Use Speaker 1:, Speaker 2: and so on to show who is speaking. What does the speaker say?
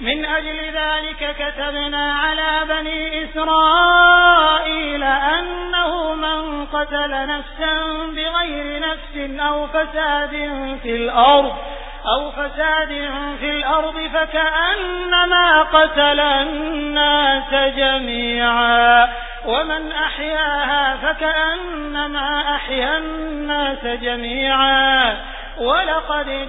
Speaker 1: من أجل ذلك كتبنا على بني إسرائيل أنه من قتل نفسا بغير نفس أو فساد في الأرض أو فساد في الأرض فكأنما قتل الناس جميعا ومن أحياها فكأنما أحيا الناس جميعا ولقد